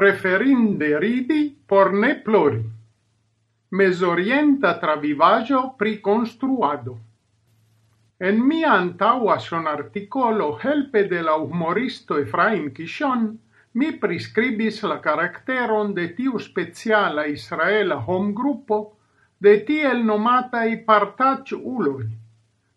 preferinde ridi por ne plori. Mezorienta travivaggio pri construado. En mia antaua son articolo helpe de la humoristo Efraim Kishon, mi prescribis la caracteron de tiu speciala israela home gruppo de tiel nomatai partac uloi.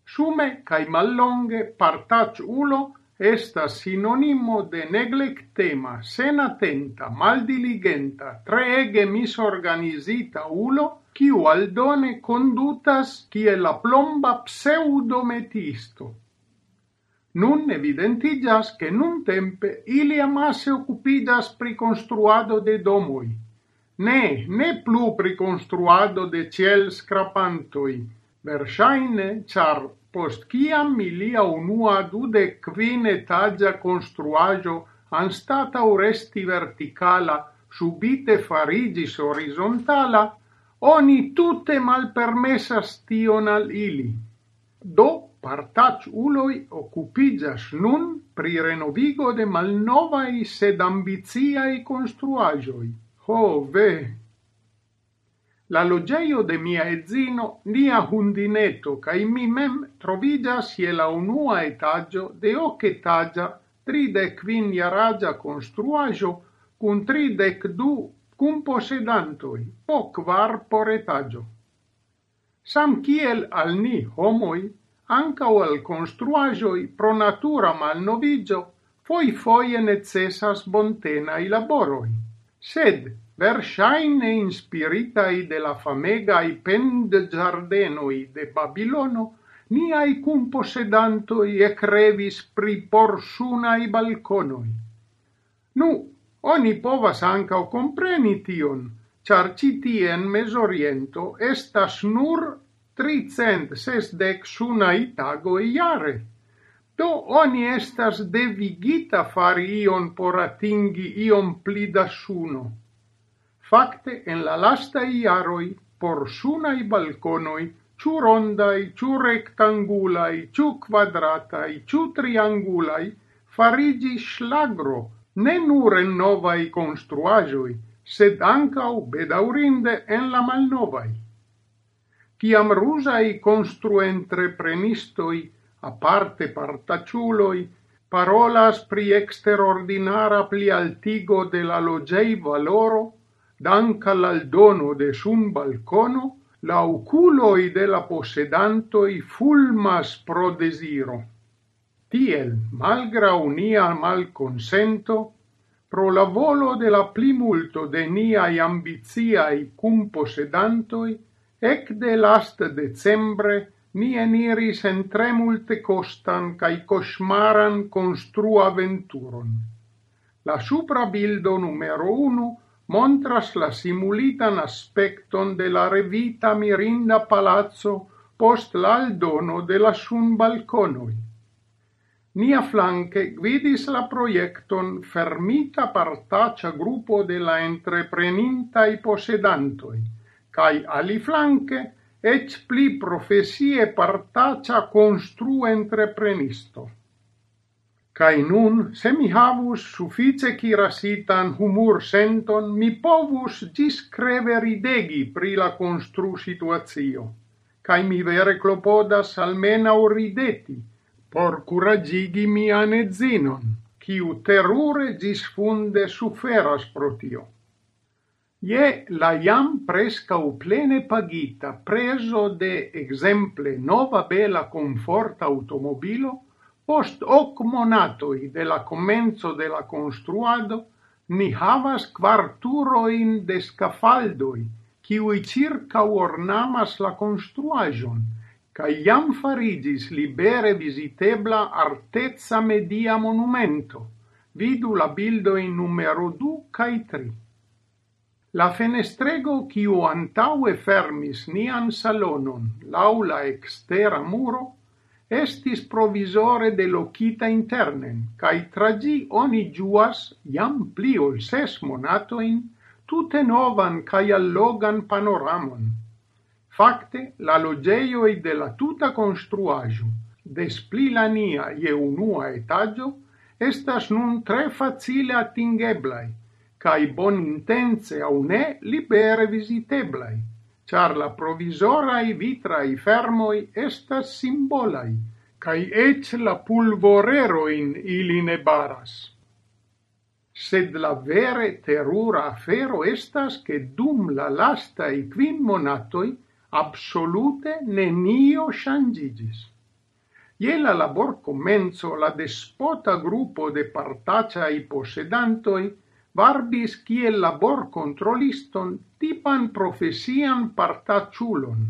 Sume cae mallonge partac ulo estas sinonimo de neglektema, senatenta, maldiligenta, treege misorganizita ulo, quiu aldone condutas kiel la plomba pseudometisto. Nun evidentigas che nun tempe ili amasse occupidas pri construado de domoi, ne, ne plu pri construado de ciel scrapantoi, versaine, char post ciam milia unua dude quin etagia etaĝa konstruaĵo anstataŭ resti verticala subite farigis horizontala, oni tutte malpermesas tion al ili. Do partaculoi occupigas nun pri renovigo de malnovai sed ambiciae construagioi. Ho, ve, la logeio de mia edzino, nia hundineto, cae mi mem trovigas ie la unua etaggio de ocetagia tridec vin iaragia construajo cun tridec du cum posedantoi, po quar por etaggio. Sam kiel al ni homoi, anca o al construajoi pro natura malnovigio, foi foie necessas bontenai laboroi. Sed, verŝajne inspiritaj de la famegaj pendĝardenoj de Babilono, niaj kunposedantoj ekrevis pri porsunaj balkonoj. Nu, oni povas ankaŭ kompreni tion, ĉar ĉi tie en Mezoriento estas nur 360 sunaj tagoj jare. Do oni estas devigita fari ion por atingi iom pli da suno. Fakte en la lasta iaroi por sunai balconoi ciu rondai, ciu rectangulai, ciu quadratai, ciu triangulai farigi slagro ne nur en novai construajoi, sed ancau bedaurinde en la malnovaj. Kiam rusaj a aparte partaciuloi, parolas pri exterordinara plialtigo de la logei valoro, dank all'aldono de sun balcono, la oculoi de la possedantoi fulmas pro desiro. Tiel, malgra unia mal consento, pro la volo de la plimulto de niai ambiziai cum possedantoi, ec de last decembre ni eniris en tre multe costan cae cosmaran construa venturon. La supra bildo numero 1 montras la simulitan aspecton de la revita mirinda palazzo post l'aldono de la sun balconoi. Nia flanque gvidis la proiecton fermita partacia gruppo de la entreprenintai posedantoi, cae ali flanque ec pli profesie partacia constru entreprenisto. Kai nun, se mi havus suffice kirasitan humur senton, mi povus discreve ridegi pri la constru situazio. Kai mi vere clopodas almena o rideti, por curagigi mia nezinon, kiu terure disfunde suferas protio. Ie la iam u plene pagita preso de exemple nova bela confort automobilo, Post hoc monatoi de la comenzo de la construado, ni havas quarturo in de scafaldoi, kiuj circa ornamas la construajon, ca iam farigis libere visitebla artezza media monumento. Vidu la bildo in numero du kai tri. La fenestrego quiu antaue fermis nian salonon laula extera muro estis provisore de locita internen, cae tra ĝi oni juas, jam pli ol ses monatoin, tute novan cae allogan panoramon. Facte, la logeioi de la tuta construaju, des pli la nia je unua etaĝo, estas nun tre facile attingeblai, cae bon intense au ne libere visiteblai, char la provizoraj vitrai fermoi estas simbolai kai eĉ la pulvorerojn ili ne baras. Sed la vere terura afero estas che dum la lasta i quin monatoi absolute nenio shangigis. Je la labor comenzo la despota gruppo de partaccia i possedantoi varbis kiel laborkontroliston tipan profesian partaciulon.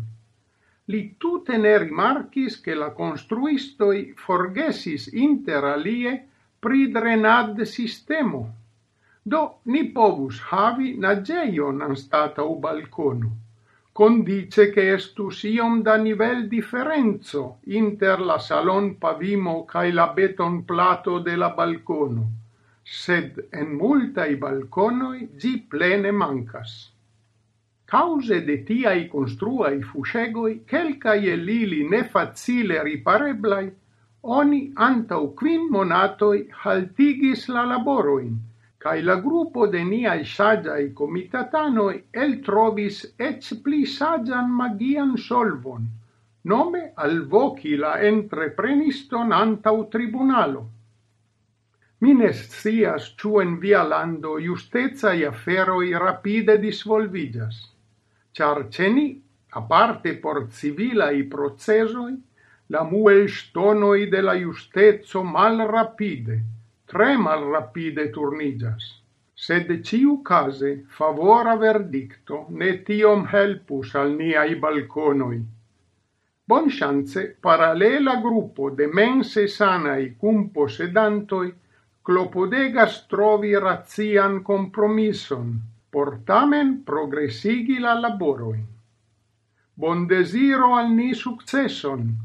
Li tute ne rimarkis che la construistoi forgesis inter alie pri drenad sistemo. Do ni povus havi nageion anstatau balconu, condice che estus iom da nivel differenzo inter la salon pavimo cae la beton plato de la balcono sed en multai balconoi gi plene mancas. Cause de tiai construai fusegoi, quelcae el ili ne facile ripareblai, oni antau quin monatoi haltigis la laboroin, cae la gruppo de niai sagiai comitatanoi el trovis ec pli sagian magian solvon, nome al voci la entrepreniston antau tribunalo Mi ne scias ĉu en via lando i aferoj rapide disvolvigas, char ceni, aparte por civilai procesoi, la muelŝtonoj de la justezo mal rapide, tre malrapide turnigas. Sed ciu case favora verdicto ne tiom helpus al niai balconoi. Bon chance, paralela gruppo de mense sanai cum posedantoi clopodegas trovi razian compromisson, por tamen progressigi la laborojn. Bondesiro al ni successon!